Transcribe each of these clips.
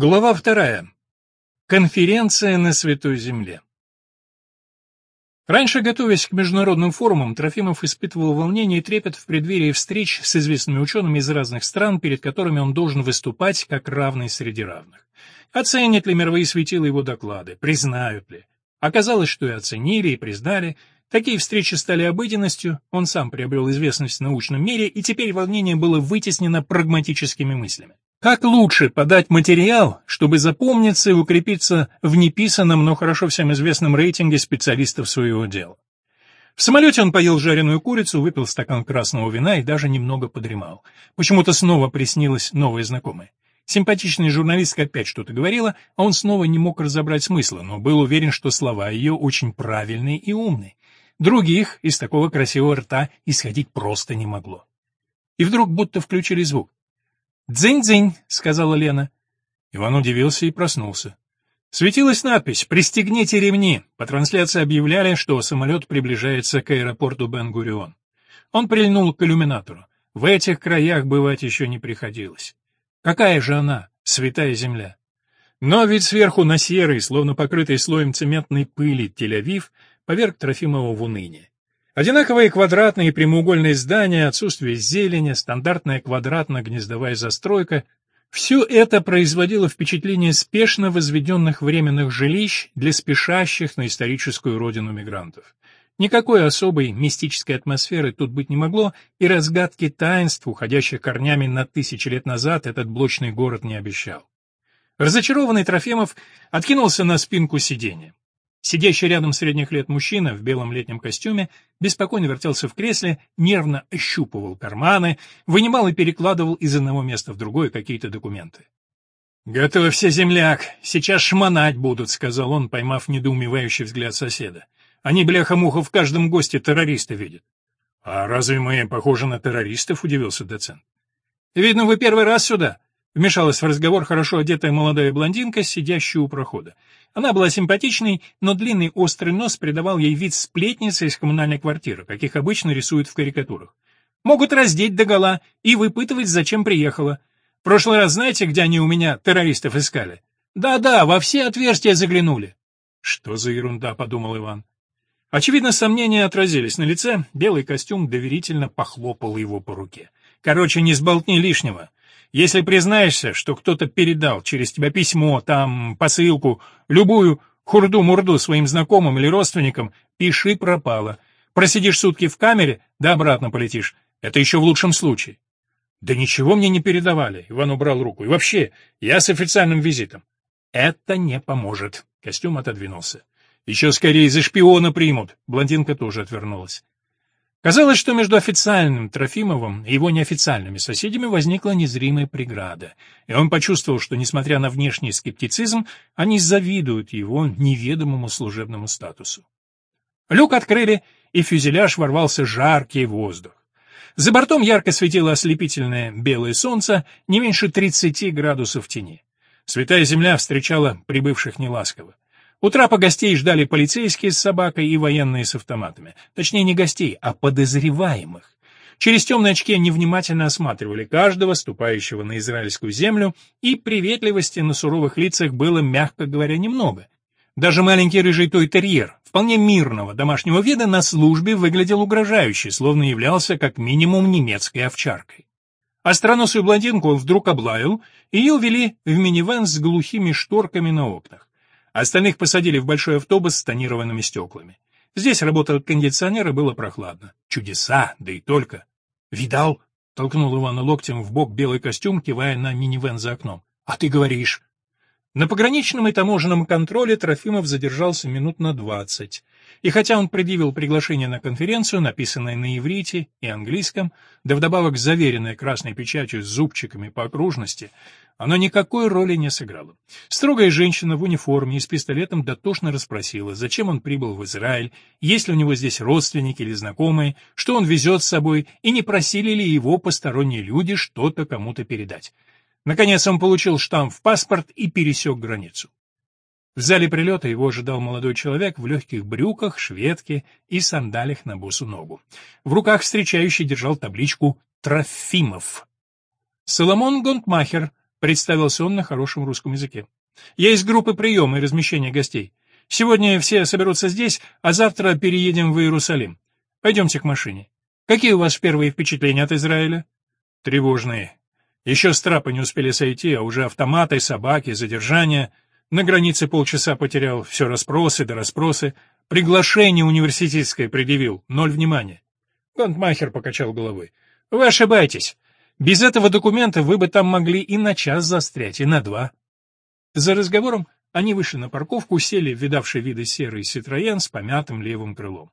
Глава вторая. Конференция на Святой Земле. Раньше, готовясь к международным форумам, Трофимов испытывал волнение и трепет в преддверии встреч с известными учеными из разных стран, перед которыми он должен выступать как равный среди равных. Оценят ли мировые светила его доклады, признают ли? Оказалось, что и оценили, и признали. Такие встречи стали обыденностью, он сам приобрел известность в научном мире, и теперь волнение было вытеснено прагматическими мыслями. Как лучше подать материал, чтобы запомниться и укрепиться в неписанном, но хорошо всем известном рейтинге специалистов своего дела? В самолете он поел жареную курицу, выпил стакан красного вина и даже немного подремал. Почему-то снова приснилась новая знакомая. Симпатичная журналистка опять что-то говорила, а он снова не мог разобрать смысла, но был уверен, что слова ее очень правильные и умные. Других из такого красивого рта исходить просто не могло. И вдруг будто включили звук. «Дзынь-дзынь», — сказала Лена. Иван удивился и проснулся. Светилась надпись «Пристегните ремни». По трансляции объявляли, что самолет приближается к аэропорту Бен-Гурион. Он прильнул к иллюминатору. В этих краях бывать еще не приходилось. Какая же она, святая земля? Но ведь сверху на серый, словно покрытый слоем цементной пыли, Тель-Авив поверг Трофимова в уныние. Одинаковые квадратные и прямоугольные здания, отсутствие зелени, стандартная квадратно-гнездовая застройка — все это производило впечатление спешно возведенных временных жилищ для спешащих на историческую родину мигрантов. Никакой особой мистической атмосферы тут быть не могло, и разгадки таинств, уходящих корнями на тысячи лет назад, этот блочный город не обещал. Разочарованный Трофимов откинулся на спинку сиденья. Сидящий рядом средних лет мужчина в белом летнем костюме беспокойно вертелся в кресле, нервно ощупывал карманы, вынимал и перекладывал из одного места в другое какие-то документы. «Готовься, земляк, сейчас шмонать будут», — сказал он, поймав недоумевающий взгляд соседа. «Они, бляха-муха, в каждом госте террориста видят». «А разве мы похожи на террористов?» — удивился доцент. «Видно, вы первый раз сюда», — вмешалась в разговор хорошо одетая молодая блондинка, сидящая у прохода. Она была симпатичной, но длинный острый нос придавал ей вид сплетницы из коммунальной квартиры, каких обычно рисуют в карикатурах. Могут раздеть догола и выпытывать, зачем приехала. В прошлый раз знаете, где они у меня террористов искали? Да-да, во все отверстия заглянули. Что за ерунда, подумал Иван. Очевидно, сомнения отразились на лице, белый костюм доверительно похлопал его по руке. Короче, не сболтни лишнего. Если признаешься, что кто-то передал через тебя письмо, там, посылку, любую хурду-мурду своим знакомым или родственникам, пиши пропало. Просидишь сутки в камере, да обратно полетишь. Это еще в лучшем случае. Да ничего мне не передавали, Иван убрал руку. И вообще, я с официальным визитом. Это не поможет. Костюм отодвинулся. Еще скорее за шпиона примут. Блондинка тоже отвернулась. Казалось, что между официальным Трофимовым и его неофициальными соседями возникла незримая преграда, и он почувствовал, что, несмотря на внешний скептицизм, они завидуют его неведомому служебному статусу. Люк открыли, и фюзеляж ворвался жаркий воздух. За бортом ярко светило ослепительное белое солнце, не меньше 30 градусов тени. Святая земля встречала прибывших неласково. У трапа гостей ждали полицейские с собакой и военные с автоматами. Точнее, не гостей, а подозреваемых. Через темные очки они внимательно осматривали каждого, ступающего на израильскую землю, и приветливости на суровых лицах было, мягко говоря, немного. Даже маленький рыжий той-терьер, вполне мирного домашнего вида, на службе выглядел угрожающе, словно являлся как минимум немецкой овчаркой. Остроносую блондинку он вдруг облаял, и ее увели в минивэн с глухими шторками на окнах. Остальных посадили в большой автобус с тонированными стеклами. Здесь работал кондиционер и было прохладно. Чудеса, да и только. «Видал?» — толкнул Ивана локтем в бок белый костюм, кивая на минивэн за окном. «А ты говоришь?» На пограничном и таможенном контроле Трофимов задержался минут на двадцать. И хотя он предъявил приглашение на конференцию, написанное на иврите и английском, да вдобавок заверенное красной печатью с зубчиками по окружности, оно никакой роли не сыграло. Строгая женщина в униформе и с пистолетом дотошно расспросила, зачем он прибыл в Израиль, есть ли у него здесь родственники или знакомые, что он везет с собой, и не просили ли его посторонние люди что-то кому-то передать. Наконец он получил штамп в паспорт и пересек границу. В зале прилета его ожидал молодой человек в легких брюках, шведке и сандалях на босу ногу. В руках встречающий держал табличку «Трофимов». Соломон Гонтмахер, представился он на хорошем русском языке. «Я из группы приема и размещения гостей. Сегодня все соберутся здесь, а завтра переедем в Иерусалим. Пойдемте к машине. Какие у вас первые впечатления от Израиля?» «Тревожные. Еще с трапа не успели сойти, а уже автоматы, собаки, задержания. На границе полчаса потерял, все расспросы да расспросы. Приглашение университетское предъявил, ноль внимания». Гонтмахер покачал головой. «Вы ошибаетесь. Без этого документа вы бы там могли и на час застрять, и на два». За разговором они вышли на парковку, сели в видавший виды серый Ситроен с помятым левым крылом.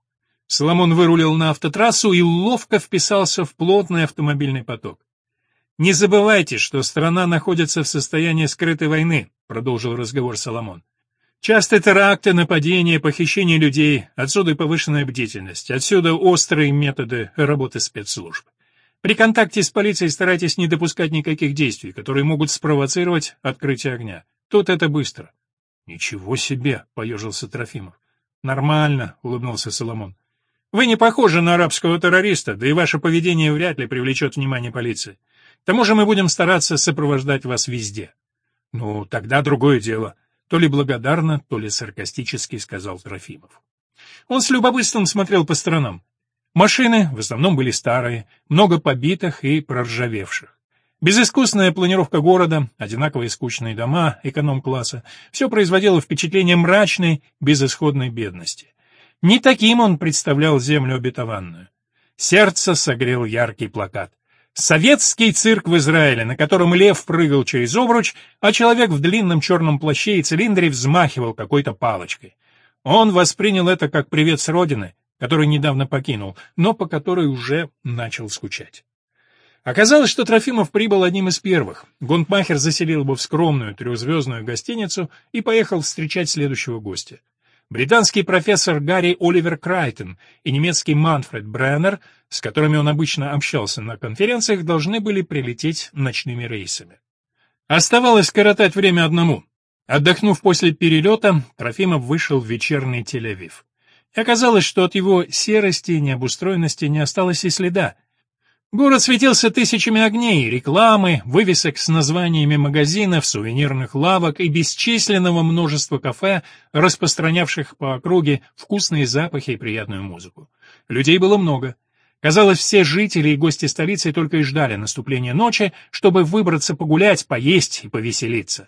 Соломон вырулил на автотрассу и ловко вписался в плотный автомобильный поток. «Не забывайте, что страна находится в состоянии скрытой войны», — продолжил разговор Соломон. «Часто теракты, нападения, похищение людей, отсюда повышенная бдительность, отсюда острые методы работы спецслужб. При контакте с полицией старайтесь не допускать никаких действий, которые могут спровоцировать открытие огня. Тут это быстро». «Ничего себе!» — поежился Трофимов. «Нормально», — улыбнулся Соломон. Вы не похожи на арабского террориста, да и ваше поведение вряд ли привлечет внимание полиции. К тому же мы будем стараться сопровождать вас везде. Ну, тогда другое дело. То ли благодарно, то ли саркастически сказал Трофимов. Он с любопытством смотрел по сторонам. Машины в основном были старые, много побитых и проржавевших. Безыскусная планировка города, одинаковые скучные дома эконом-класса — все производило впечатление мрачной, безысходной бедности. Не таким он представлял землю обетованную. Сердце согрел яркий плакат. Советский цирк в Израиле, на котором лев прыгал через обруч, а человек в длинном черном плаще и цилиндре взмахивал какой-то палочкой. Он воспринял это как привет с родины, который недавно покинул, но по которой уже начал скучать. Оказалось, что Трофимов прибыл одним из первых. Гонтмахер заселил его в скромную трехзвездную гостиницу и поехал встречать следующего гостя. Британский профессор Гарри Оливер Крайтон и немецкий Манфред Бреннер, с которыми он обычно общался на конференциях, должны были прилететь ночными рейсами. Оставалось коротать время одному. Отдохнув после перелета, Трофимов вышел в вечерний Тель-Авив. Оказалось, что от его серости и необустроенности не осталось и следа. Город светился тысячами огней, рекламы, вывесок с названиями магазинов, сувенирных лавок и бесчисленного множества кафе, распространявших по округе вкусные запахи и приятную музыку. Людей было много. Казалось, все жители и гости столицы только и ждали наступления ночи, чтобы выбраться погулять, поесть и повеселиться.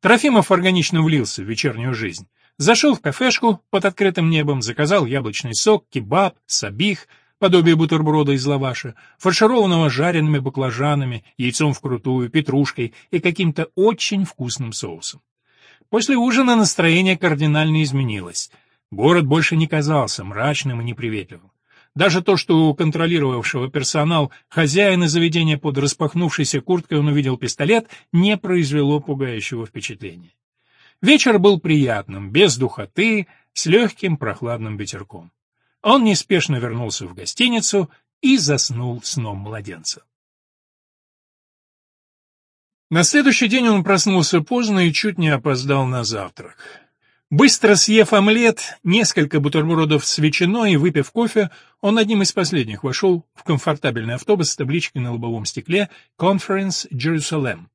Трофимов органично влился в вечернюю жизнь. Зашел в кафешку под открытым небом, заказал яблочный сок, кебаб, сабих — подобие бутерброда из лаваша, фаршированного жареными баклажанами, яйцом вкрутую, петрушкой и каким-то очень вкусным соусом. После ужина настроение кардинально изменилось. Город больше не казался мрачным и неприветливым. Даже то, что у контролировавшего персонал хозяина заведения под распахнувшейся курткой он увидел пистолет, не произвело пугающего впечатления. Вечер был приятным, без духоты, с легким прохладным ветерком. Он неспешно вернулся в гостиницу и заснул сном младенца. На следующий день он проснулся поздно и чуть не опоздал на завтрак. Быстро съев омлет, несколько бутербродов с ветчиной и выпив кофе, он одним из последних вошел в комфортабельный автобус с табличкой на лобовом стекле «Conference Jerusalem»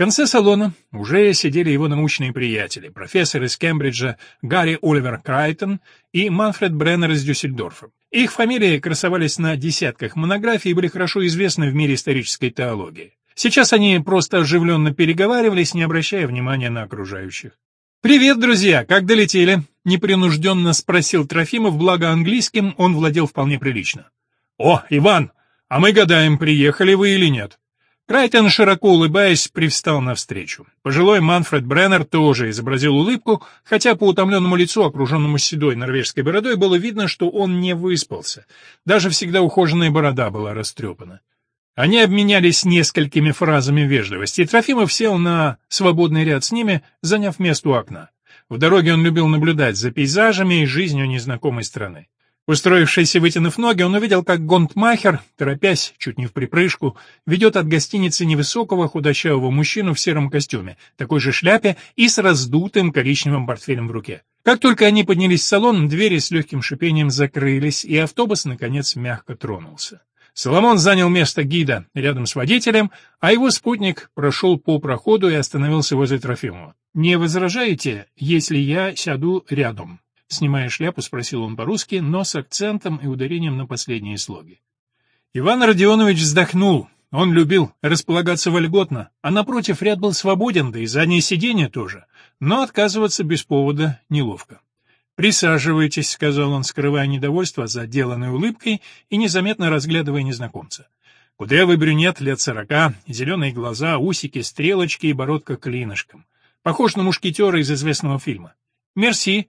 конце салона уже сидели его научные приятели, профессор из Кембриджа Гарри Оливер Крайтон и Манфред Бреннер из Дюссельдорфа. Их фамилии красовались на десятках монографий и были хорошо известны в мире исторической теологии. Сейчас они просто оживленно переговаривались, не обращая внимания на окружающих. «Привет, друзья! Как долетели?» — непринужденно спросил Трофимов, благо английским он владел вполне прилично. «О, Иван! А мы гадаем, приехали вы или нет?» Крайтон, широко улыбаясь, привстал навстречу. Пожилой Манфред Бреннер тоже изобразил улыбку, хотя по утомленному лицу, окруженному седой норвежской бородой, было видно, что он не выспался. Даже всегда ухоженная борода была растрепана. Они обменялись несколькими фразами вежливости, и Трофимов сел на свободный ряд с ними, заняв место у окна. В дороге он любил наблюдать за пейзажами и жизнью незнакомой страны. Устроившись и вытянув ноги, он увидел, как Гонтмахер, торопясь, чуть не в припрыжку, ведет от гостиницы невысокого худощавого мужчину в сером костюме, такой же шляпе и с раздутым коричневым портфелем в руке. Как только они поднялись в салон, двери с легким шипением закрылись, и автобус, наконец, мягко тронулся. Соломон занял место гида рядом с водителем, а его спутник прошел по проходу и остановился возле Трофимова. «Не возражаете, если я сяду рядом?» Снимая шляпу, спросил он по-русски, но с акцентом и ударением на последние слоги. Иван Родионович вздохнул. Он любил располагаться вольготно, а напротив ряд был свободен, да и заднее сиденье тоже. Но отказываться без повода неловко. «Присаживайтесь», — сказал он, скрывая недовольство за деланной улыбкой и незаметно разглядывая незнакомца. Кудрявый брюнет лет сорока, зеленые глаза, усики, стрелочки и бородка клинышком. Похож на мушкетера из известного фильма. «Мерси».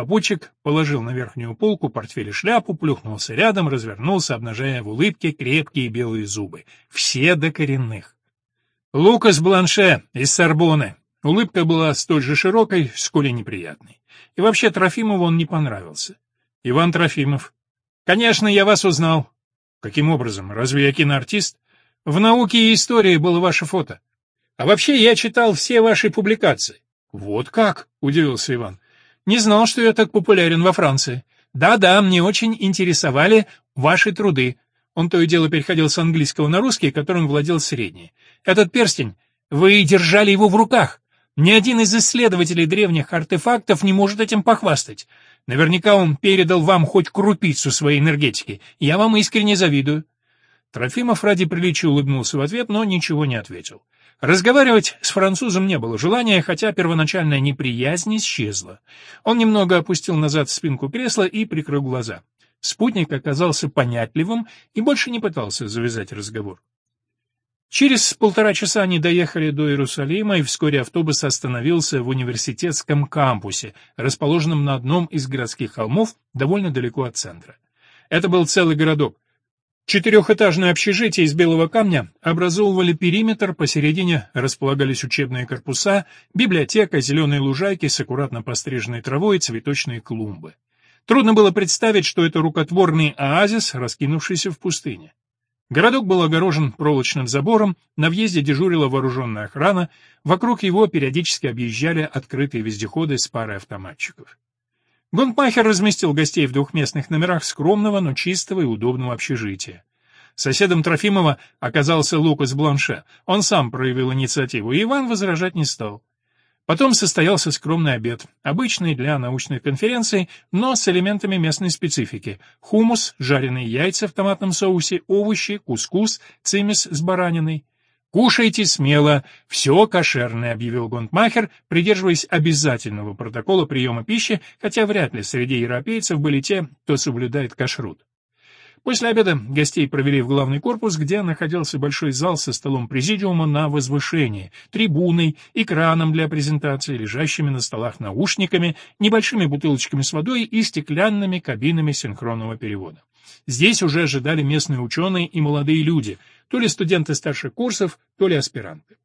Попутчик положил на верхнюю полку портфель и шляпу, плюхнулся рядом, развернулся, обнажая в улыбке крепкие белые зубы. Все до коренных. «Лукас Бланше из Сорбоны». Улыбка была столь же широкой, сколь и неприятной. И вообще Трофимову он не понравился. Иван Трофимов. Конечно, я вас узнал. Каким образом? Разве я киноартист? В науке и истории было ваше фото. А вообще я читал все ваши публикации. Вот как? Удивился Иван. Не знал, что я так популярен во Франции. Да-да, мне очень интересовали ваши труды. Он то и дело переходил с английского на русский, которым владел средний. Этот перстень, вы держали его в руках. Ни один из исследователей древних артефактов не может этим похвастать. Наверняка он передал вам хоть крупицу своей энергетики. Я вам искренне завидую». Трофимов ради приличия улыбнулся в ответ, но ничего не ответил. Разговаривать с французом не было желания, хотя первоначальная неприязнь исчезла. Он немного опустил назад спинку кресла и прикрыл глаза. Спутник оказался понятливым и больше не пытался завязать разговор. Через полтора часа они доехали до Иерусалима, и вскоре автобус остановился в университетском кампусе, расположенном на одном из городских холмов, довольно далеко от центра. Это был целый городок. Четырехэтажное общежитие из белого камня образовывали периметр, посередине располагались учебные корпуса, библиотека, зеленые лужайки с аккуратно постриженной травой и цветочные клумбы. Трудно было представить, что это рукотворный оазис, раскинувшийся в пустыне. Городок был огорожен проволочным забором, на въезде дежурила вооруженная охрана, вокруг его периодически объезжали открытые вездеходы с парой автоматчиков. Гонпахер разместил гостей в двухместных номерах скромного, но чистого и удобного общежития. Соседом Трофимова оказался Лукас Бланше. Он сам проявил инициативу, и Иван возражать не стал. Потом состоялся скромный обед, обычный для научных конференций, но с элементами местной специфики. Хумус, жареные яйца в томатном соусе, овощи, кускус, цимис с бараниной. «Кушайте смело, все кошерное», — объявил Гондмахер, придерживаясь обязательного протокола приема пищи, хотя вряд ли среди европейцев были те, кто соблюдает кашрут. После обеда гостей провели в главный корпус, где находился большой зал со столом президиума на возвышении, трибуной, экраном для презентации, лежащими на столах наушниками, небольшими бутылочками с водой и стеклянными кабинами синхронного перевода. Здесь уже ожидали местные ученые и молодые люди, то ли студенты старших курсов, то ли аспиранты.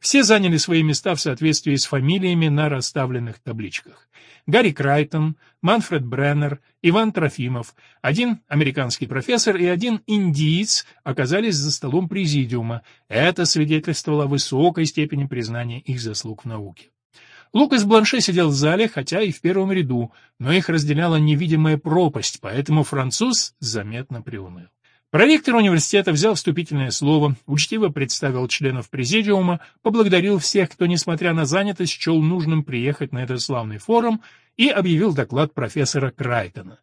Все заняли свои места в соответствии с фамилиями на расставленных табличках. Гарри Крайтон, Манфред Бреннер, Иван Трофимов, один американский профессор и один индиец оказались за столом президиума. Это свидетельствовало высокой степени признания их заслуг в науке. Лукас Бланше сидел в зале, хотя и в первом ряду, но их разделяла невидимая пропасть, поэтому француз заметно приуныл. Проректор университета взял вступительное слово, учтиво представил членов президиума, поблагодарил всех, кто, несмотря на занятость, счел нужным приехать на этот славный форум и объявил доклад профессора Крайтона.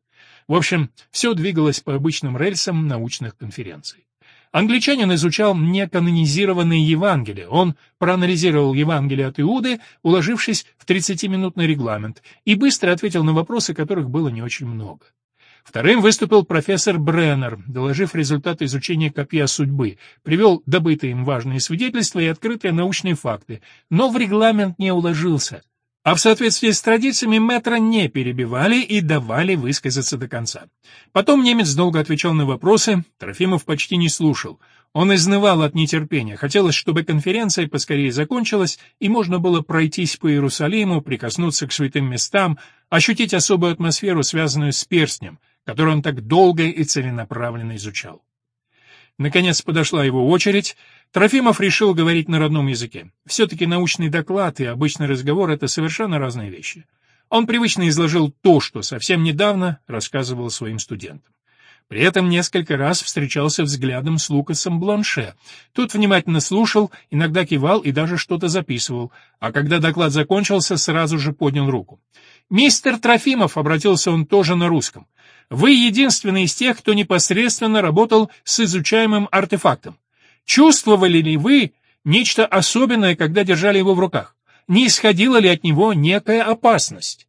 В общем, все двигалось по обычным рельсам научных конференций. Англичанин изучал неканонизированные Евангелия. Он проанализировал Евангелие от Иуды, уложившись в 30-минутный регламент, и быстро ответил на вопросы, которых было не очень много. Вторым выступил профессор Бреннер, доложив результаты изучения копья судьбы, привел добытые им важные свидетельства и открытые научные факты, но в регламент не уложился. А в соответствии с традициями метра не перебивали и давали высказаться до конца. Потом немец долго отвечал на вопросы, Трофимов почти не слушал. Он изнывал от нетерпения, хотелось, чтобы конференция поскорее закончилась, и можно было пройтись по Иерусалиму, прикоснуться к святым местам, ощутить особую атмосферу, связанную с перстнем — который он так долго и целенаправленно изучал. Наконец подошла его очередь. Трофимов решил говорить на родном языке. Все-таки научный доклад и обычный разговор — это совершенно разные вещи. Он привычно изложил то, что совсем недавно рассказывал своим студентам. При этом несколько раз встречался взглядом с Лукасом Бланше. Тут внимательно слушал, иногда кивал и даже что-то записывал, а когда доклад закончился, сразу же поднял руку. «Мистер Трофимов», — обратился он тоже на русском, — «вы единственный из тех, кто непосредственно работал с изучаемым артефактом. Чувствовали ли вы нечто особенное, когда держали его в руках? Не исходила ли от него некая опасность?»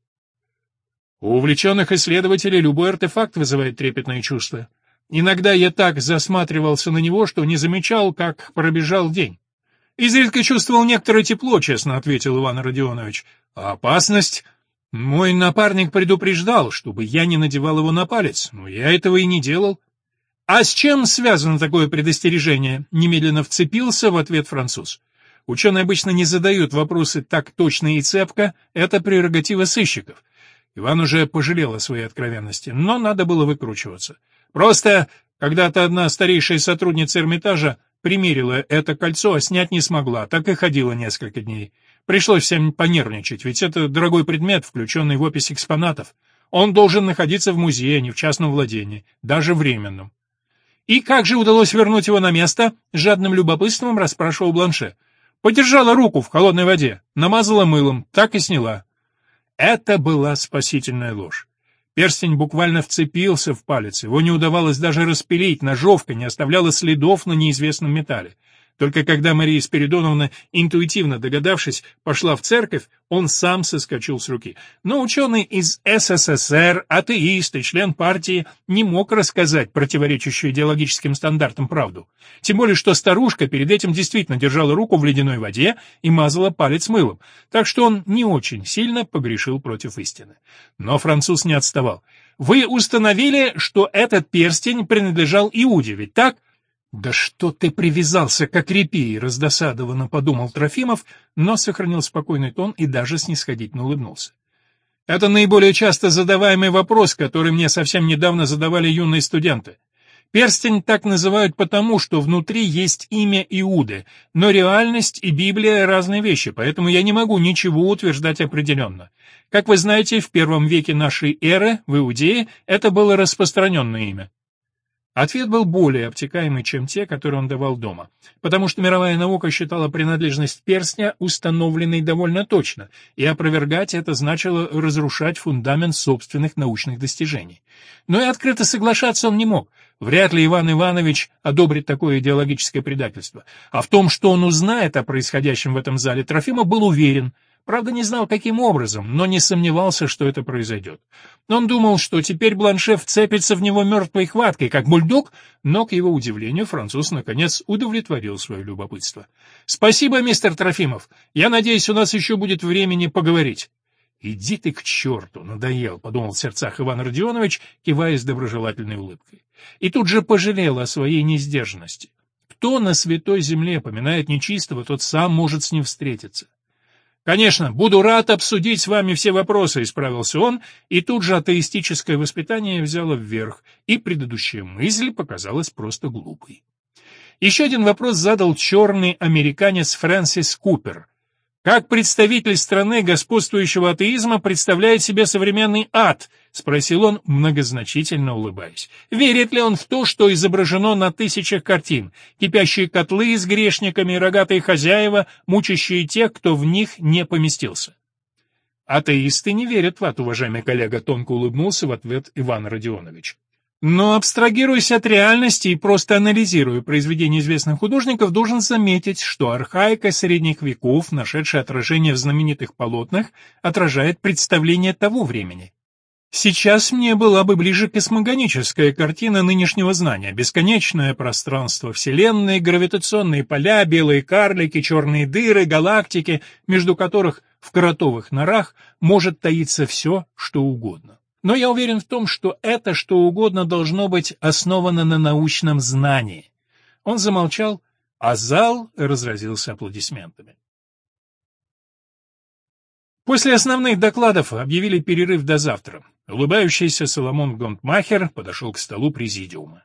У увлеченных исследователей любой артефакт вызывает трепетные чувства. Иногда я так засматривался на него, что не замечал, как пробежал день. «Изредка чувствовал некоторое тепло», — честно ответил Иван Родионович. «А опасность...» Мой напарник предупреждал, чтобы я не надевал его на палец, но я этого и не делал. А с чем связано такое предостережение? Немедленно вцепился в ответ француз. Ученые обычно не задают вопросы так точно и цепко, это прерогатива сыщиков. Иван уже пожалел о своей откровенности, но надо было выкручиваться. Просто когда-то одна старейшая сотрудница Эрмитажа примерила это кольцо, а снять не смогла, так и ходила несколько дней. Пришлось всем понервничать, ведь это дорогой предмет, включенный в опись экспонатов. Он должен находиться в музее, а не в частном владении, даже временном. «И как же удалось вернуть его на место?» — жадным любопытством расспрашивал Бланше. «Подержала руку в холодной воде, намазала мылом, так и сняла». Это была спасительная ложь. Перстень буквально вцепился в палец, его не удавалось даже распилить, ножовка не оставляла следов на неизвестном металле. Только когда Мария Спиридоновна, интуитивно догадавшись, пошла в церковь, он сам соскочил с руки. Но ученый из СССР, атеист и член партии, не мог рассказать противоречащую идеологическим стандартам правду. Тем более, что старушка перед этим действительно держала руку в ледяной воде и мазала палец мылом, так что он не очень сильно погрешил против истины. Но француз не отставал. «Вы установили, что этот перстень принадлежал Иуде, ведь так?» «Да что ты привязался, как репей!» — раздосадованно подумал Трофимов, но сохранил спокойный тон и даже снисходительно улыбнулся. «Это наиболее часто задаваемый вопрос, который мне совсем недавно задавали юные студенты. Перстень так называют потому, что внутри есть имя Иуды, но реальность и Библия — разные вещи, поэтому я не могу ничего утверждать определенно. Как вы знаете, в первом веке нашей эры в Иудее это было распространенное имя. Ответ был более обтекаемый, чем те, которые он давал дома, потому что мировая наука считала принадлежность перстня установленной довольно точно, и опровергать это значило разрушать фундамент собственных научных достижений. Но и открыто соглашаться он не мог. Вряд ли Иван Иванович одобрит такое идеологическое предательство. А в том, что он узнает о происходящем в этом зале, Трофимов был уверен — Правда, не знал, каким образом, но не сомневался, что это произойдет. Он думал, что теперь Бланше вцепится в него мертвой хваткой, как бульдог, но, к его удивлению, француз, наконец, удовлетворил свое любопытство. «Спасибо, мистер Трофимов. Я надеюсь, у нас еще будет времени поговорить». «Иди ты к черту, надоел», — подумал в сердцах Иван Родионович, кивая с доброжелательной улыбкой. И тут же пожалел о своей несдержанности. Кто на святой земле поминает нечистого, тот сам может с ним встретиться. «Конечно, буду рад обсудить с вами все вопросы», — исправился он, и тут же атеистическое воспитание взяло вверх, и предыдущая мысль показалась просто глупой. Еще один вопрос задал черный американец Фрэнсис Купер, как представитель страны господствующего атеизма представляет себе современный ад? Спросил он, многозначительно улыбаясь. Верит ли он в то, что изображено на тысячах картин: кипящие котлы с грешниками, рогатые хозяева, мучащие тех, кто в них не поместился? Атеисты не верят в ад, уважаемый коллега, тонко улыбнулся в ответ Иван Родионович. Но абстрагируясь от реальности и просто анализируя произведения известных художников, должен заметить, что архаика средних веков, нашедшая отражение в знаменитых полотнах, отражает представление того времени. Сейчас мне была бы ближе космогоническая картина нынешнего знания. Бесконечное пространство Вселенной, гравитационные поля, белые карлики, черные дыры, галактики, между которых в кротовых норах может таиться все, что угодно. Но я уверен в том, что это что угодно должно быть основано на научном знании. Он замолчал, а зал разразился аплодисментами. После основных докладов объявили перерыв до завтра. Улыбающийся Соломон Гонтмахер подошел к столу президиума.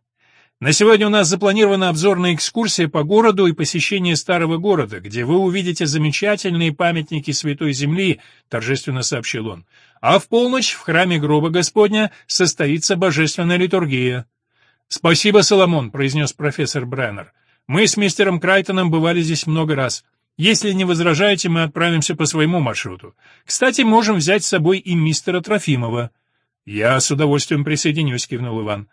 На сегодня у нас запланирована обзорная экскурсия по городу и посещение старого города, где вы увидите замечательные памятники Святой Земли, торжественно сообщил он. А в полночь в храме гроба Господня состоится божественная литургия. «Спасибо, Соломон», — произнес профессор Бреннер. «Мы с мистером Крайтоном бывали здесь много раз. Если не возражаете, мы отправимся по своему маршруту. Кстати, можем взять с собой и мистера Трофимова». «Я с удовольствием присоединюсь», — кивнул Иван.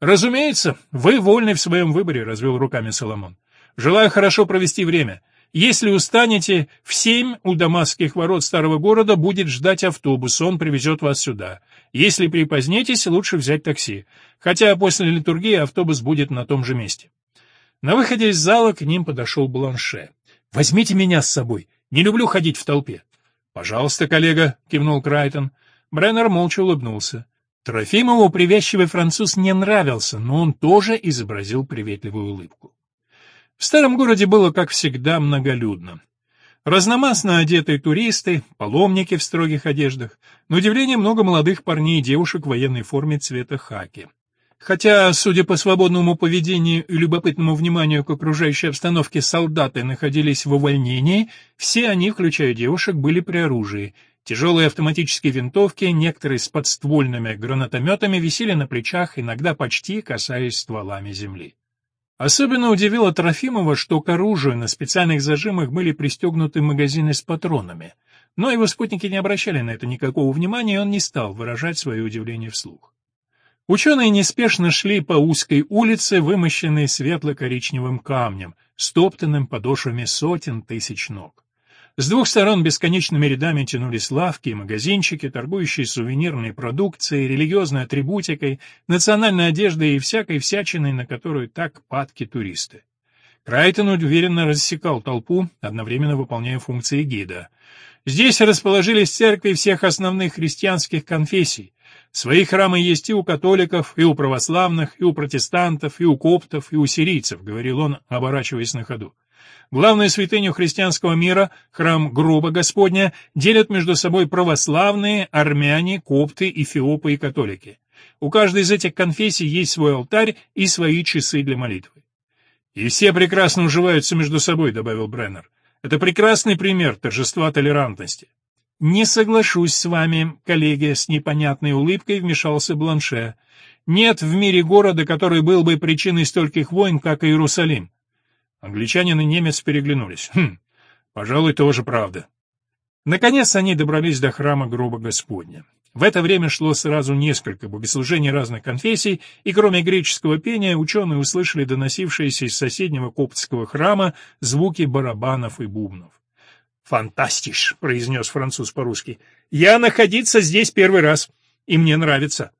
«Разумеется, вы вольны в своем выборе», — развел руками Соломон. «Желаю хорошо провести время. Если устанете, в семь у дамасских ворот старого города будет ждать автобус, он привезет вас сюда. Если припозднитесь, лучше взять такси. Хотя после литургии автобус будет на том же месте. На выходе из зала к ним подошел Бланше. «Возьмите меня с собой. Не люблю ходить в толпе». «Пожалуйста, коллега», — кивнул Крайтон. Бреннер молча улыбнулся. Трофимову привязчивый француз не нравился, но он тоже изобразил приветливую улыбку. В старом городе было, как всегда, многолюдно. Разномастно одетые туристы, паломники в строгих одеждах, на удивление много молодых парней и девушек в военной форме цвета хаки. Хотя, судя по свободному поведению и любопытному вниманию к окружающей обстановке, солдаты находились в увольнении, все они, включая девушек, были при оружии. Тяжелые автоматические винтовки, некоторые с подствольными гранатометами, висели на плечах, иногда почти касаясь стволами земли. Особенно удивило Трофимова, что к оружию на специальных зажимах были пристегнуты магазины с патронами. Но его спутники не обращали на это никакого внимания, и он не стал выражать свое удивление вслух. Ученые неспешно шли по узкой улице, вымощенной светло-коричневым камнем, стоптанным подошвами сотен тысяч ног. С двух сторон бесконечными рядами тянулись лавки и магазинчики, торгующие сувенирной продукцией, религиозной атрибутикой, национальной одеждой и всякой всячиной, на которую так падки туристы. Крайтон уверенно рассекал толпу, одновременно выполняя функции гида. Здесь расположились церкви всех основных христианских конфессий. Свои храмы есть и у католиков, и у православных, и у протестантов, и у коптов, и у сирийцев, — говорил он, оборачиваясь на ходу. Главную святыню христианского мира, храм гроба Господня, делят между собой православные, армяне, копты, эфиопы и католики. У каждой из этих конфессий есть свой алтарь и свои часы для молитвы. «И все прекрасно уживаются между собой», — добавил Бреннер. «Это прекрасный пример торжества толерантности». «Не соглашусь с вами, коллеги», — с непонятной улыбкой вмешался Бланше. «Нет в мире города, который был бы причиной стольких войн, как Иерусалим. Англичанин и немец переглянулись. Хм, пожалуй, тоже правда. Наконец они добрались до храма гроба Господня. В это время шло сразу несколько богослужений разных конфессий, и кроме греческого пения ученые услышали доносившиеся из соседнего коптского храма звуки барабанов и бубнов. «Фантастиш!» — произнес француз по-русски. «Я находиться здесь первый раз, и мне нравится».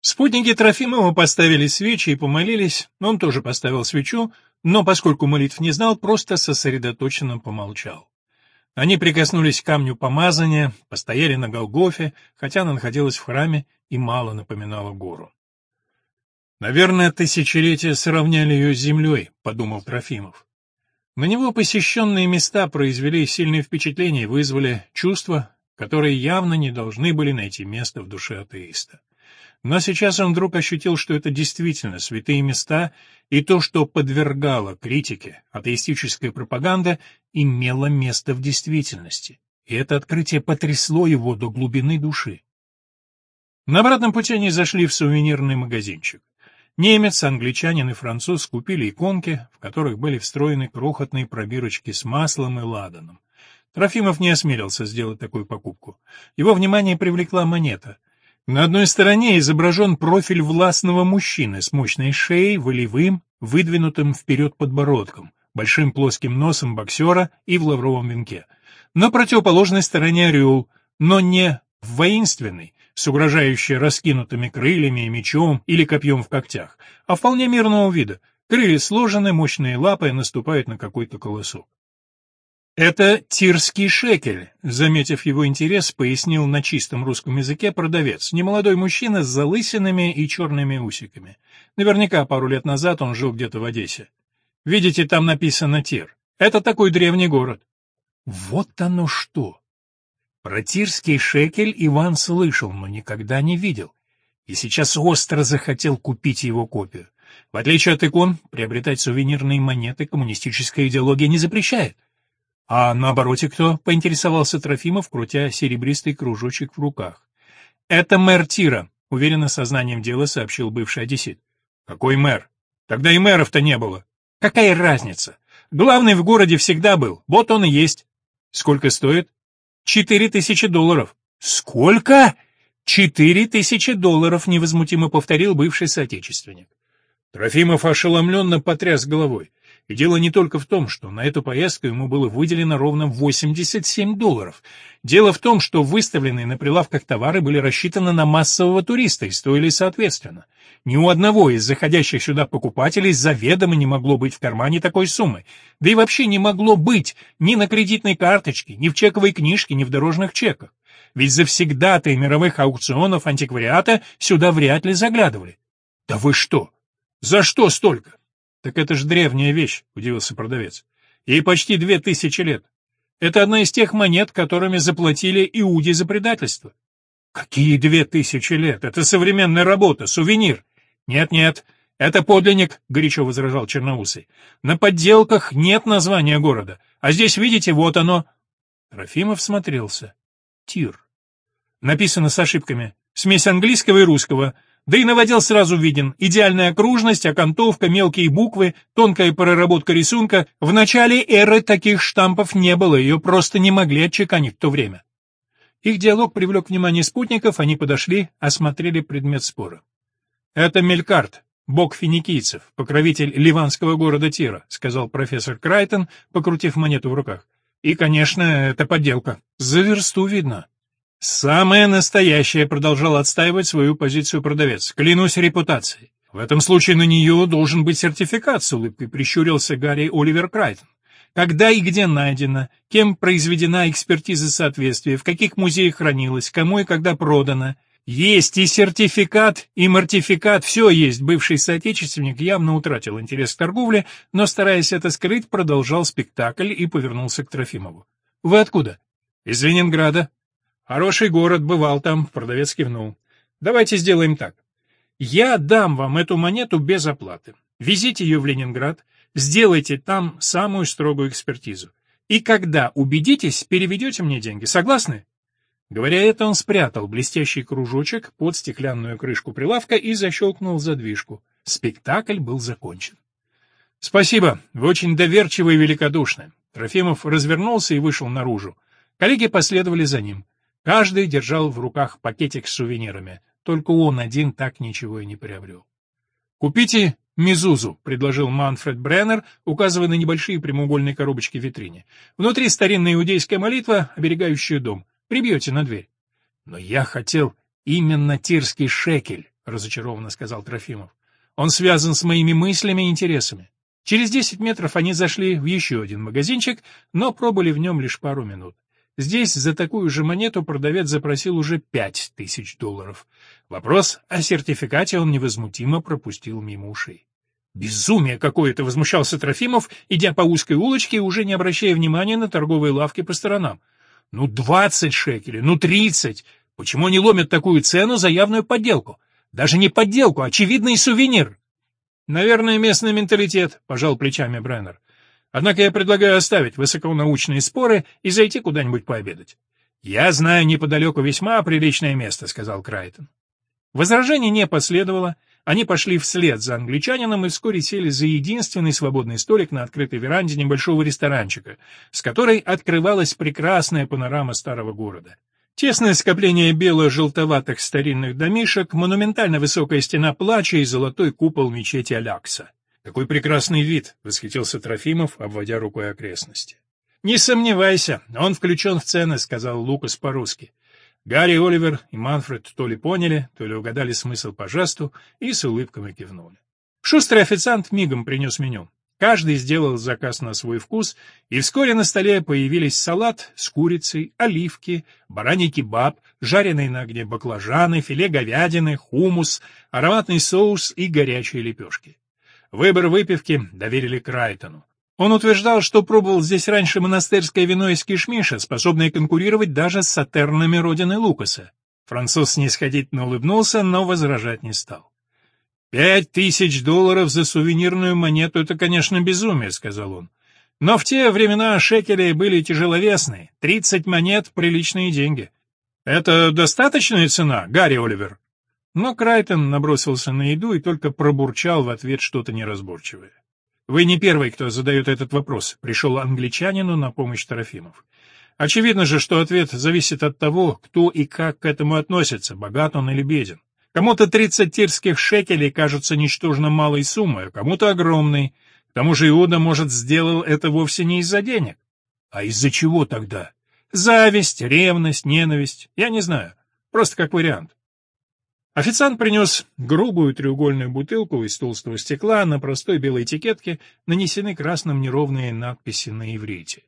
Спутники Трофимова поставили свечи и помолились, он тоже поставил свечу, но поскольку молитв не знал, просто сосредоточенно помолчал. Они прикоснулись к камню помазания, постояли на Голгофе, хотя она находилась в храме и мало напоминала гору. «Наверное, тысячелетия сравняли ее с землей», — подумал Трофимов. На него посещенные места произвели сильное впечатление и вызвали чувства, которые явно не должны были найти место в душе атеиста. Но сейчас он вдруг ощутил, что это действительно святые места, и то, что подвергало критике атеистическая пропаганда, имело место в действительности. И это открытие потрясло его до глубины души. На обратном пути они зашли в сувенирный магазинчик. Немец, англичанин и француз купили иконки, в которых были встроены крохотные пробирочки с маслом и ладаном. Трофимов не осмелился сделать такую покупку. Его внимание привлекла монета. На одной стороне изображен профиль властного мужчины с мощной шеей, волевым, выдвинутым вперед подбородком, большим плоским носом боксера и в лавровом венке. На противоположной стороне орел, но не воинственный, с угрожающе раскинутыми крыльями и мечом или копьем в когтях, а вполне мирного вида. Крылья сложены, мощные лапы наступают на какой-то колосок. «Это тирский шекель», — заметив его интерес, пояснил на чистом русском языке продавец, немолодой мужчина с залысинами и черными усиками. Наверняка пару лет назад он жил где-то в Одессе. Видите, там написано «Тир». Это такой древний город. Вот оно что! Про тирский шекель Иван слышал, но никогда не видел. И сейчас остро захотел купить его копию. В отличие от икон, приобретать сувенирные монеты коммунистическая идеология не запрещает. «А на обороте кто?» — поинтересовался Трофимов, крутя серебристый кружочек в руках. «Это мэр Тира», — уверенно сознанием дела сообщил бывший одессит. Какой мэр? Тогда и мэров-то не было. Какая разница? Главный в городе всегда был, вот он и есть. Сколько стоит? Четыре тысячи долларов. Сколько? Четыре тысячи долларов, невозмутимо повторил бывший соотечественник. Трофимов ошеломленно потряс головой. И дело не только в том, что на эту поездку ему было выделено ровно 87 долларов. Дело в том, что выставленные на прилавках товары были рассчитаны на массового туриста и стоили соответственно. Ни у одного из заходящих сюда покупателей заведомо не могло быть в кармане такой суммы. Да и вообще не могло быть ни на кредитной карточке, ни в чековой книжке, ни в дорожных чеках. Ведь завсегдатые мировых аукционов антиквариата сюда вряд ли заглядывали. Да вы что? За что столько? «Так это же древняя вещь», — удивился продавец. «Ей почти две тысячи лет. Это одна из тех монет, которыми заплатили Иуде за предательство». «Какие две тысячи лет? Это современная работа, сувенир». «Нет-нет, это подлинник», — горячо возражал Черноусый. «На подделках нет названия города, а здесь, видите, вот оно». Трофимов смотрелся. «Тир». Написано с ошибками. Смесь английского и русского. Да и наводил сразу виден. Идеальная окружность, окантовка, мелкие буквы, тонкая проработка рисунка. В начале эры таких штампов не было, ее просто не могли отчеканить в то время. Их диалог привлек внимание спутников, они подошли, осмотрели предмет спора. «Это Мелькарт, бог финикийцев, покровитель ливанского города Тира», сказал профессор Крайтон, покрутив монету в руках. «И, конечно, это подделка. За версту видно». «Самое настоящее», — продолжал отстаивать свою позицию продавец. «Клянусь репутацией. В этом случае на нее должен быть сертификат», — с улыбкой прищурился Гарри Оливер Крайтон. Когда и где найдено, кем произведена экспертиза соответствия, в каких музеях хранилась, кому и когда продано. Есть и сертификат, и мартификат, все есть. Бывший соотечественник явно утратил интерес к торговле, но, стараясь это скрыть, продолжал спектакль и повернулся к Трофимову. «Вы откуда?» «Из Ленинграда», Хороший город, бывал там, продавец кивнул. Давайте сделаем так. Я дам вам эту монету без оплаты. Везите ее в Ленинград, сделайте там самую строгую экспертизу. И когда убедитесь, переведете мне деньги. Согласны? Говоря это, он спрятал блестящий кружочек под стеклянную крышку прилавка и защелкнул задвижку. Спектакль был закончен. «Спасибо, вы очень доверчивы и великодушны». Трофимов развернулся и вышел наружу. Коллеги последовали за ним. Каждый держал в руках пакетик с сувенирами, только он один так ничего и не приобрел. «Купите Мизузу», — предложил Манфред Бреннер, указывая на небольшие прямоугольные коробочки в витрине. «Внутри старинная иудейская молитва, оберегающая дом. Прибьете на дверь». «Но я хотел именно тирский шекель», — разочарованно сказал Трофимов. «Он связан с моими мыслями и интересами». Через десять метров они зашли в еще один магазинчик, но пробыли в нем лишь пару минут. Здесь за такую же монету продавец запросил уже пять тысяч долларов. Вопрос о сертификате он невозмутимо пропустил мимо ушей. «Безумие какое-то!» — возмущался Трофимов, идя по узкой улочке и уже не обращая внимания на торговые лавки по сторонам. «Ну, двадцать шекелей, ну, тридцать! Почему они ломят такую цену за явную подделку? Даже не подделку, а очевидный сувенир!» «Наверное, местный менталитет», — пожал плечами Бреннер. Однако я предлагаю оставить высоконаучные споры и зайти куда-нибудь пообедать. «Я знаю неподалеку весьма приличное место», — сказал Крайтон. Возражений не последовало, они пошли вслед за англичанином и вскоре сели за единственный свободный столик на открытой веранде небольшого ресторанчика, с которой открывалась прекрасная панорама старого города. Тесное скопление бело-желтоватых старинных домишек, монументально высокая стена плача и золотой купол мечети Алякса. «Какой прекрасный вид!» — восхитился Трофимов, обводя рукой окрестности. «Не сомневайся, он включен в цены», — сказал Лукас по-русски. Гарри, Оливер и Манфред то ли поняли, то ли угадали смысл по жесту и с улыбками кивнули. Шустрый официант мигом принес меню. Каждый сделал заказ на свой вкус, и вскоре на столе появились салат с курицей, оливки, бараний кебаб, жареные на огне баклажаны, филе говядины, хумус, ароматный соус и горячие лепешки. Выбор выпивки доверили Крайтону. Он утверждал, что пробовал здесь раньше монастырское вино из кишмиша, способное конкурировать даже с сатернами родины Лукаса. Француз снисходительно улыбнулся, но возражать не стал. «Пять тысяч долларов за сувенирную монету — это, конечно, безумие», — сказал он. «Но в те времена шекели были тяжеловесные. Тридцать монет — приличные деньги. Это достаточная цена, Гарри Оливер?» Но Крайтон набросился на еду и только пробурчал в ответ что-то неразборчивое. «Вы не первый, кто задает этот вопрос», — пришел англичанину на помощь Трофимов. «Очевидно же, что ответ зависит от того, кто и как к этому относится, богат он или беден. Кому-то 30 тирских шекелей кажутся ничтожно малой суммой, а кому-то огромной. К тому же Иуда, может, сделал это вовсе не из-за денег. А из-за чего тогда? Зависть, ревность, ненависть. Я не знаю. Просто как вариант. Официант принес грубую треугольную бутылку из толстого стекла, на простой белой этикетке нанесены красным неровные надписи на иврите.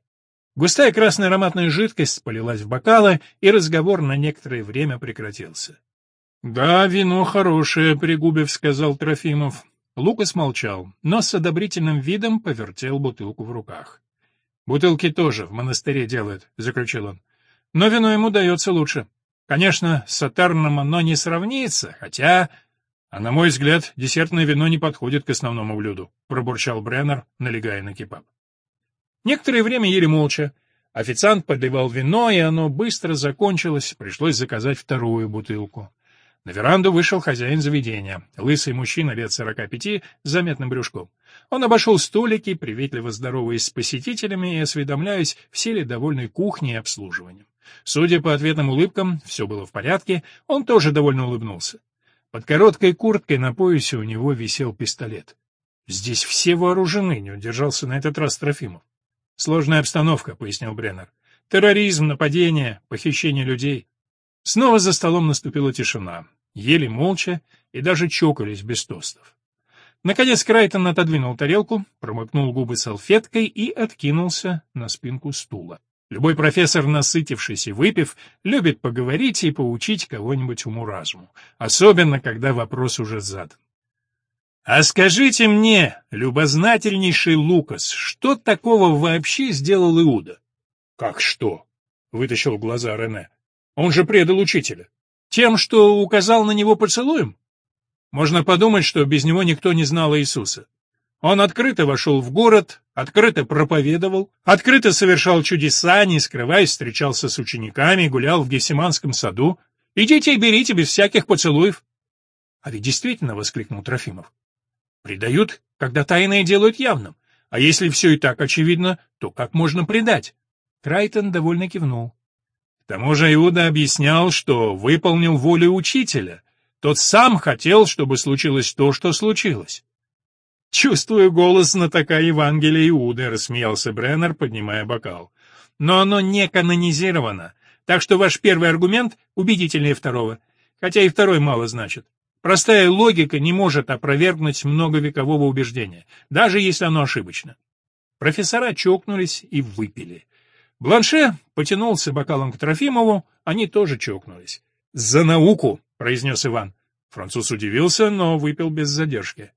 Густая красная ароматная жидкость полилась в бокалы, и разговор на некоторое время прекратился. — Да, вино хорошее, — пригубив, сказал Трофимов. Лукас молчал, но с одобрительным видом повертел бутылку в руках. — Бутылки тоже в монастыре делают, — заключил он. — Но вино ему дается лучше. Конечно, с сатарном оно не сравнится, хотя... А на мой взгляд, десертное вино не подходит к основному блюду, пробурчал Бреннер, налегая на кебаб. Некоторое время ели молча. Официант подливал вино, и оно быстро закончилось, пришлось заказать вторую бутылку. На веранду вышел хозяин заведения, лысый мужчина лет сорока пяти с заметным брюшком. Он обошел столики, приветливо здороваясь с посетителями и осведомляясь, все ли довольны кухней и обслуживанием. Судя по ответным улыбкам, все было в порядке, он тоже довольно улыбнулся. Под короткой курткой на поясе у него висел пистолет. «Здесь все вооружены», — не удержался на этот раз Трофимов. «Сложная обстановка», — пояснил Бреннер. «Терроризм, нападение, похищение людей». Снова за столом наступила тишина. Ели молча и даже чокались без тостов. Наконец Крайтон отодвинул тарелку, промокнул губы салфеткой и откинулся на спинку стула. Любой профессор, насытившись и выпив, любит поговорить и поучить кого-нибудь уму-разуму, особенно когда вопрос уже задан. «А скажите мне, любознательнейший Лукас, что такого вообще сделал Иуда?» «Как что?» — вытащил глаза Рене. «Он же предал учителя. Тем, что указал на него поцелуем? Можно подумать, что без него никто не знал Иисуса. Он открыто вошел в город, открыто проповедовал, открыто совершал чудеса, не скрываясь, встречался с учениками, гулял в Гефсиманском саду. «Идите и берите без всяких поцелуев». «А ведь действительно», — воскликнул Трофимов, — «предают, когда тайное делают явным. А если все и так очевидно, то как можно предать?» Крайтон довольно кивнул. К тому же Иуда объяснял, что выполнил волю учителя. Тот сам хотел, чтобы случилось то, что случилось. «Чувствую голос на такая Евангелия Иуды», — рассмеялся Бреннер, поднимая бокал. «Но оно не канонизировано, так что ваш первый аргумент убедительнее второго, хотя и второй мало значит. Простая логика не может опровергнуть многовекового убеждения, даже если оно ошибочно». Профессора чокнулись и выпили. Бланше потянулся бокалом к Трофимову, они тоже чокнулись. «За науку!» — произнес Иван. Француз удивился, но выпил без задержки.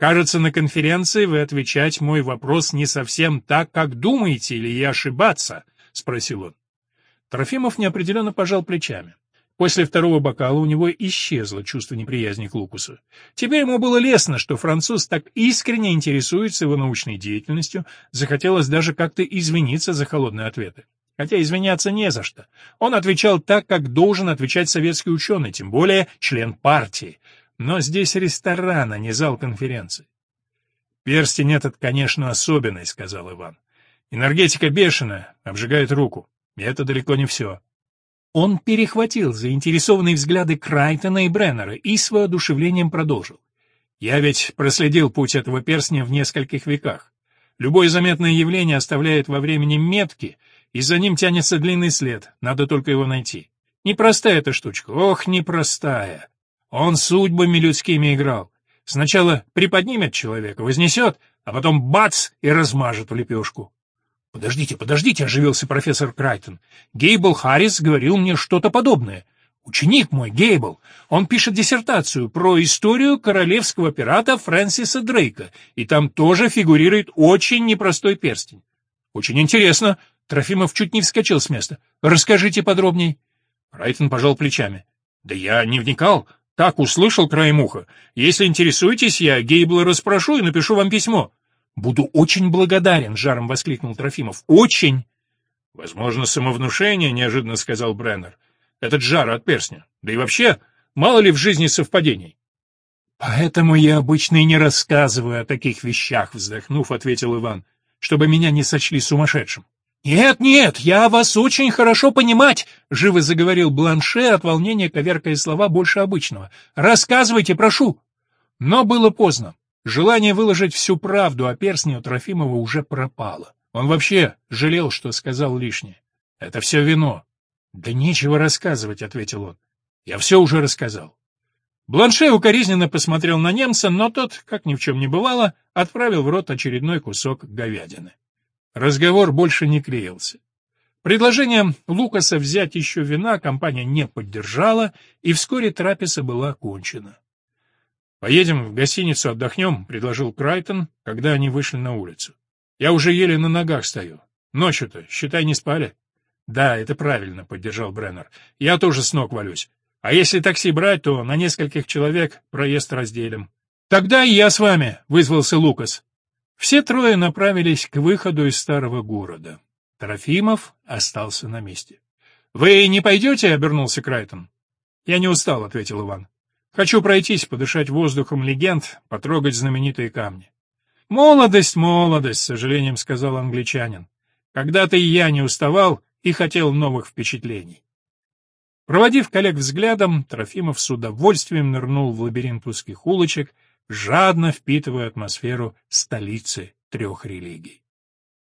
Кажется, на конференции вы отвечать мой вопрос не совсем так, как думаете, или я ошибаться, спросил он. Трофимов неопределенно пожал плечами. После второго бокала у него исчезло чувство неприязни к Лукусу. Теперь ему было лестно, что француз так искренне интересуется его научной деятельностью, захотелось даже как-то извиниться за холодные ответы. Хотя извиняться не за что. Он отвечал так, как должен отвечать советский ученый, тем более член партии. Но здесь ресторан, а не зал конференции. «Перстень этот, конечно, особенный», — сказал Иван. «Энергетика бешеная, обжигает руку. И это далеко не все». Он перехватил заинтересованные взгляды Крайтона и Бреннера и с воодушевлением продолжил. «Я ведь проследил путь этого перстня в нескольких веках. Любое заметное явление оставляет во времени метки, и за ним тянется длинный след, надо только его найти. Непростая эта штучка, ох, непростая. Он судьбами людскими играл. Сначала приподнимет человека, вознесет, а потом бац и размажет в лепешку. «Подождите, подождите», — оживился профессор Крайтон. «Гейбл Харрис говорил мне что-то подобное. Ученик мой, Гейбл, он пишет диссертацию про историю королевского пирата Фрэнсиса Дрейка, и там тоже фигурирует очень непростой перстень. Очень интересно. Трофимов чуть не вскочил с места. Расскажите подробней. Крайтон пожал плечами. Да я не вникал. Так услышал краем уха. Если интересуетесь, я Гейбла расспрошу и напишу вам письмо. Буду очень благодарен, жаром воскликнул Трофимов. Очень. Возможно, самовнушение, неожиданно сказал Бреннер. Этот жар от перстня. Да и вообще, Мало ли в жизни совпадений. «Поэтому я обычно и не рассказываю о таких вещах», — вздохнув, ответил Иван, «чтобы меня не сочли сумасшедшим». «Нет, нет, я вас очень хорошо понимать», — живо заговорил Бланше от волнения, коверкая слова больше обычного. «Рассказывайте, прошу». Но было поздно. Желание выложить всю правду о перстне у Трофимова уже пропало. Он вообще жалел, что сказал лишнее. «Это все вино». «Да нечего рассказывать», — ответил он. «Я все уже рассказал». Бланше укоризненно посмотрел на немца, но тот, как ни в чем не бывало, отправил в рот очередной кусок говядины. Разговор больше не клеился. Предложение Лукаса взять еще вина компания не поддержала, и вскоре трапеза была окончена. «Поедем в гостиницу, отдохнем», — предложил Крайтон, когда они вышли на улицу. «Я уже еле на ногах стою. Ночью-то, считай, не спали». «Да, это правильно», — поддержал Бреннер. «Я тоже с ног валюсь. А если такси брать, то на нескольких человек проезд разделим. Тогда и я с вами, вызвался Лукас. Все трое направились к выходу из старого города. Трофимов остался на месте. Вы не пойдете? обернулся Крайтон. Я не устал, ответил Иван. Хочу пройтись, подышать воздухом легенд, потрогать знаменитые камни. Молодость, молодость, с сожалением сказал англичанин. Когда-то и я не уставал и хотел новых впечатлений. Проводив коллег взглядом, Трофимов с удовольствием нырнул в лабиринт узких улочек, жадно впитывая атмосферу столицы трех религий.